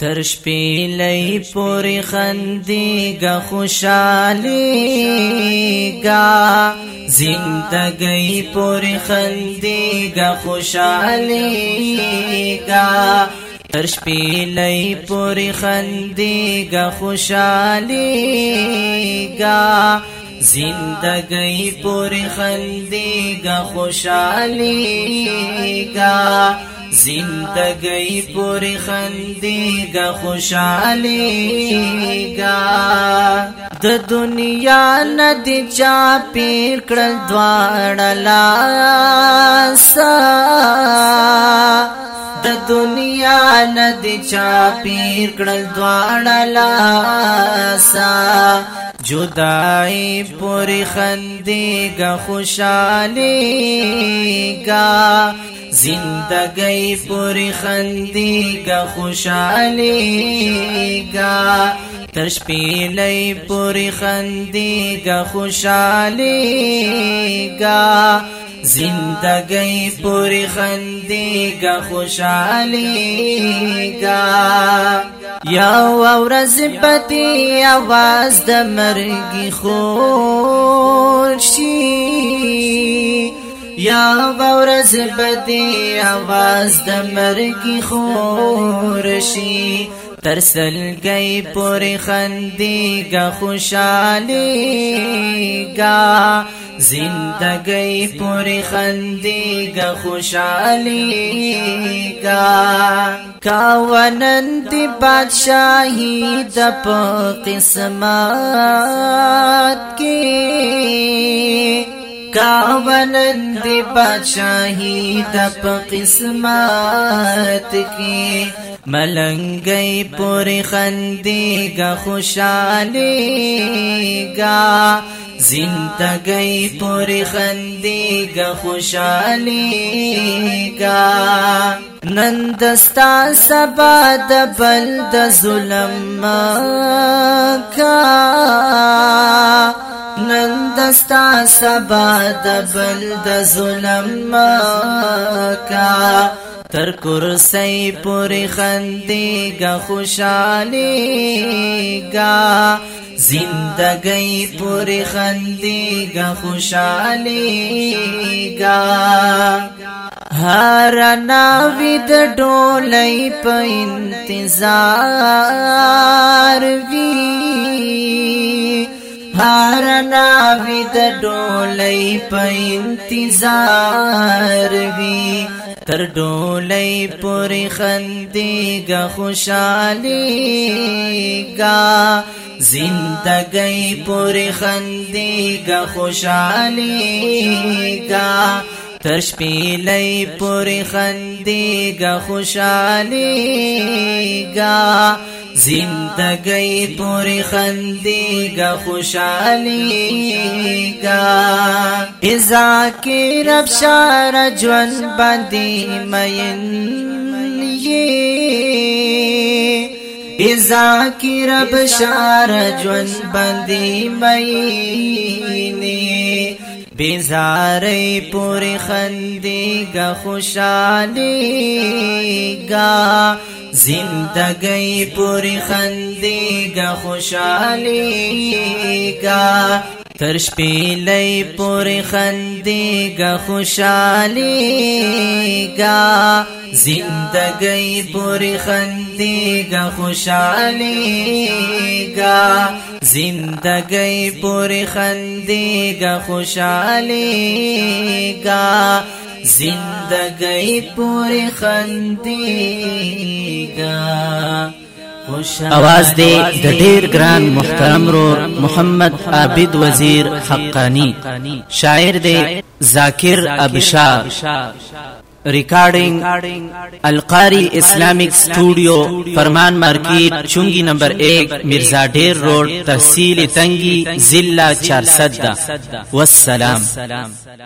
تر شپې لای پوری خندي گا خوشالي گا زندګي پوری خندي گا خوشالي گا تر شپې لای پوری خندي گا خوشالي گا زندګي پوری خندي گا خوشالي گا زندگی پوری خندی گا خوشحالی گا د دنیا ندی چا پیر کړل دواړه لاسا د دنیا ندی چا پیر کړل دواړه لاسا جدائی پوری خندی گا خوشحالی گا زندگی پوری خندی گا خوشحالی گا تشپیلی پوری خندی گا خوشحالی گا زندگی پوری خندی گا خوشحالی گا یو ورز پتی آواز د مرگی خورشی یا ورز پتی آواز د مرگی خورشی ترسلګي پوری خندي گا خوشالي گا زندګي پوری خندي گا خوشالي گا کاونند بادشاہي د په قسمت کې کاونند بادشاہی د په قسمت کې ملنګي پوری خندي گا خوشالي گا زندګي پوری خندي گا خوشالي گا نندستا سبا د بل د ظلم کا ستا سبا د بل د ظلم کا تر کرسی پوری خندی گا خوشحالی گا زندگی پوری خندی گا خوشحالی گا هر ناوی د ډولۍ په انتظار وی هر ناوی د ډولۍ په انتظار وی تر ډولۍ پورې خندېګه خوشالي گا زندګۍ پورې خندېګه خوشالي گا تر شپېلې پورې خندېګه خوشالي گا زندگی پوری خندی گا خوشحالی گا ازا کی رب شار جون بندی مین یہ ازا کی رب شار جون بندی مینی بیزاری پوری خندی گا خوشحالی گا زندگی پوری خندی گا خوشحالی گا تر شپیلی پوری خندی گا خوشحالی گا زندگی پوری خندی گا خوشحالی گا زندگی پوری خندی گا خوشحالی گا زندګۍ پورې خندېګا اواز دی د ډیر ګران محترم رو محمد عابد وزیر حقانی شاعر دی ذاکر ابشار recording अलकारी Islamic studio Farman market चुंगी number एक मिर्जा डेर रोड तहसील तंगी जिला चार सद्दा वसलाम